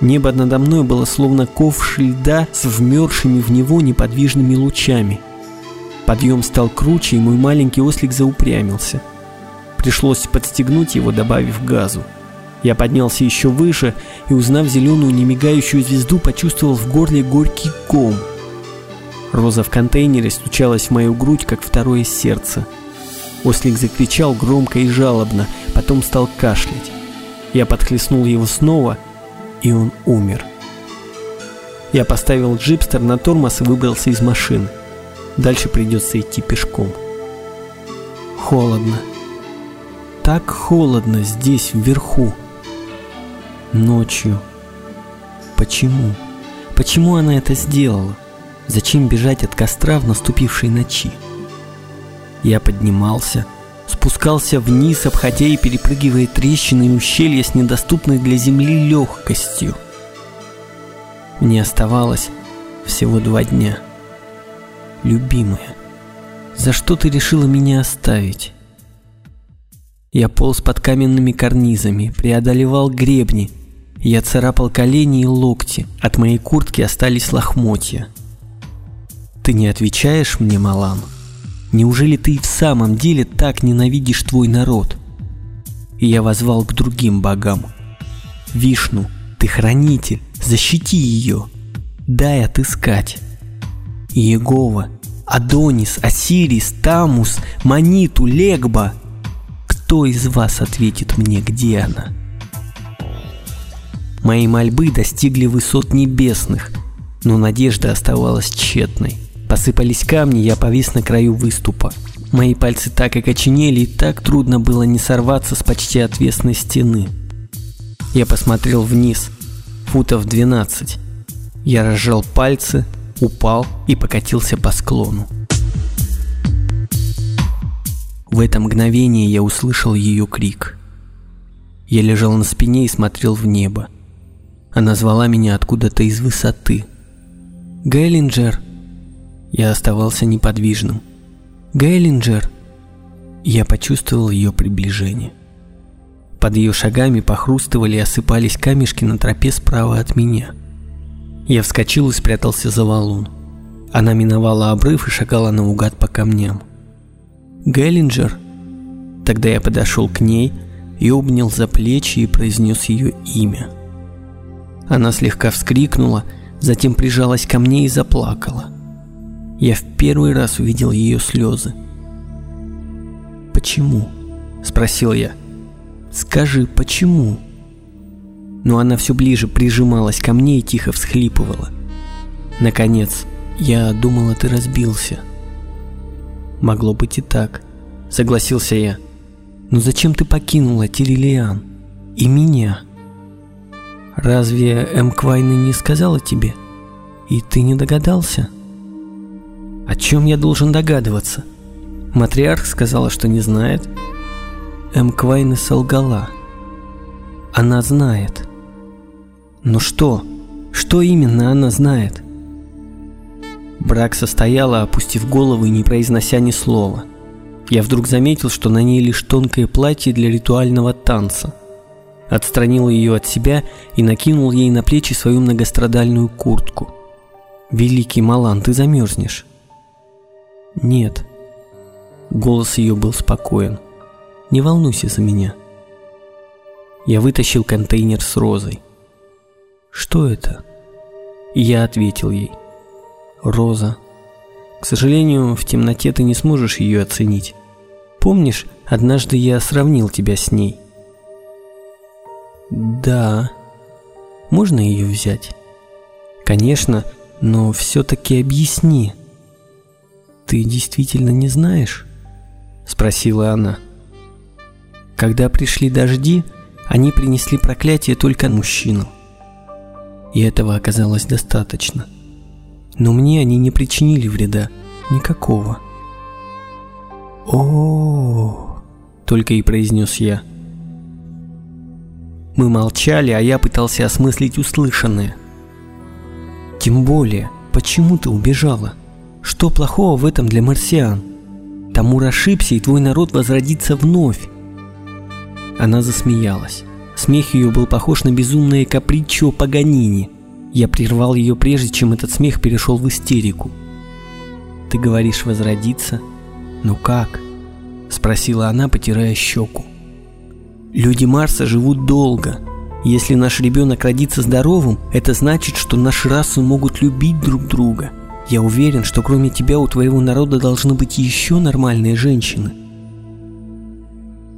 Небо надо мной было словно ковш льда с вмерзшими в него неподвижными лучами. Подъем стал круче, и мой маленький ослик заупрямился. Пришлось подстегнуть его, добавив газу. Я поднялся еще выше и, узнав зеленую немигающую звезду, почувствовал в горле горький ком. Роза в контейнере стучалась в мою грудь, как второе сердце. Ослик закричал громко и жалобно, потом стал кашлять. Я подхлестнул его снова, и он умер. Я поставил джипстер на тормоз и выбрался из машины. Дальше придется идти пешком. Холодно. Так холодно здесь, вверху. Ночью. Почему? Почему она это сделала? Зачем бежать от костра в наступившей ночи? Я поднимался, спускался вниз, обходя и перепрыгивая трещины и ущелья с недоступной для земли легкостью. Мне оставалось всего два дня. Любимая, за что ты решила меня оставить? Я полз под каменными карнизами, преодолевал гребни. Я царапал колени и локти, от моей куртки остались лохмотья. Ты не отвечаешь мне, Малан? Неужели ты и в самом деле так ненавидишь твой народ? И я возвал к другим богам. Вишну, ты хранитель, защити ее. Дай отыскать. Иегова, Адонис, Осирис, Тамус, Маниту, Легба. Кто из вас ответит мне, где она? Мои мольбы достигли высот небесных, но надежда оставалась тщетной. Посыпались камни, я повис на краю выступа. Мои пальцы так и коченели, и так трудно было не сорваться с почти отвесной стены. Я посмотрел вниз, футов 12. Я разжал пальцы, упал и покатился по склону. В это мгновение я услышал ее крик. Я лежал на спине и смотрел в небо. Она звала меня откуда-то из высоты. «Гейлинджер!» Я оставался неподвижным. «Гейлинджер!» Я почувствовал ее приближение. Под ее шагами похрустывали и осыпались камешки на тропе справа от меня. Я вскочил и спрятался за валун. Она миновала обрыв и шагала наугад по камням. «Геллинджер?» Тогда я подошел к ней и обнял за плечи и произнес ее имя. Она слегка вскрикнула, затем прижалась ко мне и заплакала. Я в первый раз увидел ее слезы. «Почему?» – спросил я. «Скажи, почему?» Но она все ближе прижималась ко мне и тихо всхлипывала. Наконец, я думала, ты разбился. Могло быть и так, согласился я. Но зачем ты покинула Тирилиан? И меня? Разве М. Квайна не сказала тебе? И ты не догадался?» О чем я должен догадываться? Матриарх сказала, что не знает. М. Квайна солгала. Она знает. Но что? Что именно она знает? Брак состояла, опустив голову и не произнося ни слова. Я вдруг заметил, что на ней лишь тонкое платье для ритуального танца. Отстранил ее от себя и накинул ей на плечи свою многострадальную куртку. «Великий Малан, ты замерзнешь». «Нет». Голос ее был спокоен. «Не волнуйся за меня». Я вытащил контейнер с розой. «Что это?» И я ответил ей. «Роза. К сожалению, в темноте ты не сможешь ее оценить. Помнишь, однажды я сравнил тебя с ней?» «Да. Можно ее взять?» «Конечно, но все-таки объясни, «Ты действительно не знаешь?» – спросила она. Когда пришли дожди, они принесли проклятие только мужчину. И этого оказалось достаточно. Но мне они не причинили вреда. Никакого. о только и произнес я. Мы молчали, а я пытался осмыслить услышанное. Тем более, почему ты убежала? Что плохого в этом для марсиан? Тамур ошибся, и твой народ возродится вновь. Она засмеялась. Смех ее был похож на безумное капричо Паганини. Я прервал ее прежде, чем этот смех перешел в истерику. «Ты говоришь возродиться? Ну как?» – спросила она, потирая щеку. «Люди Марса живут долго. Если наш ребенок родится здоровым, это значит, что наши расы могут любить друг друга. Я уверен, что кроме тебя у твоего народа должны быть еще нормальные женщины».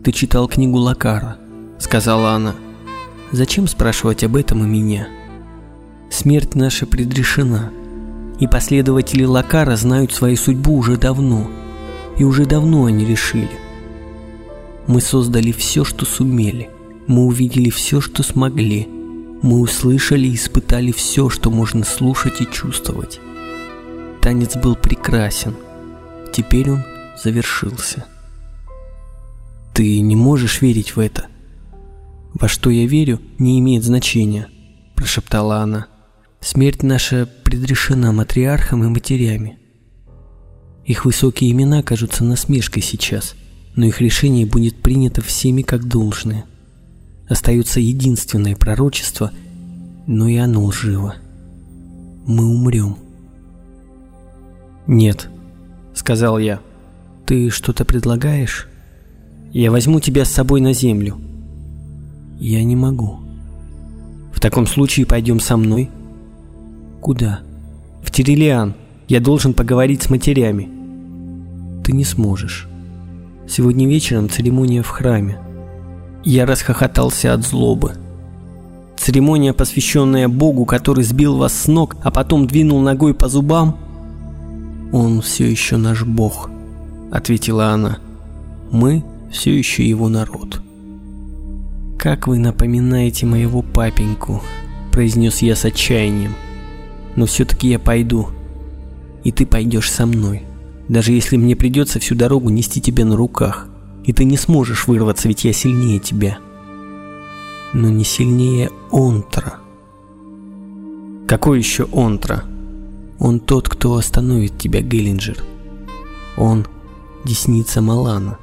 «Ты читал книгу Лакара», сказала она. Зачем спрашивать об этом и меня? Смерть наша предрешена, и последователи Лакара знают свою судьбу уже давно, и уже давно они решили. Мы создали все, что сумели, мы увидели все, что смогли, мы услышали и испытали все, что можно слушать и чувствовать. Танец был прекрасен, теперь он завершился. Ты не можешь верить в это – «Во что я верю, не имеет значения», – прошептала она. «Смерть наша предрешена матриархом и матерями. Их высокие имена кажутся насмешкой сейчас, но их решение будет принято всеми как должное. Остается единственное пророчество, но и оно лживо. Мы умрем». «Нет», — сказал я. «Ты что-то предлагаешь? Я возьму тебя с собой на землю». Я не могу. В таком случае пойдем со мной. Куда? В Тирилиан. Я должен поговорить с матерями. Ты не сможешь. Сегодня вечером церемония в храме. Я расхохотался от злобы. Церемония, посвященная Богу, который сбил вас с ног, а потом двинул ногой по зубам? Он все еще наш Бог, ответила она. Мы все еще его народ. «Как вы напоминаете моего папеньку», – произнес я с отчаянием. «Но все-таки я пойду, и ты пойдешь со мной, даже если мне придется всю дорогу нести тебя на руках, и ты не сможешь вырваться, ведь я сильнее тебя». «Но не сильнее Онтра». «Какой еще Онтра?» «Он тот, кто остановит тебя, Геллинджер. Он – десница Малана».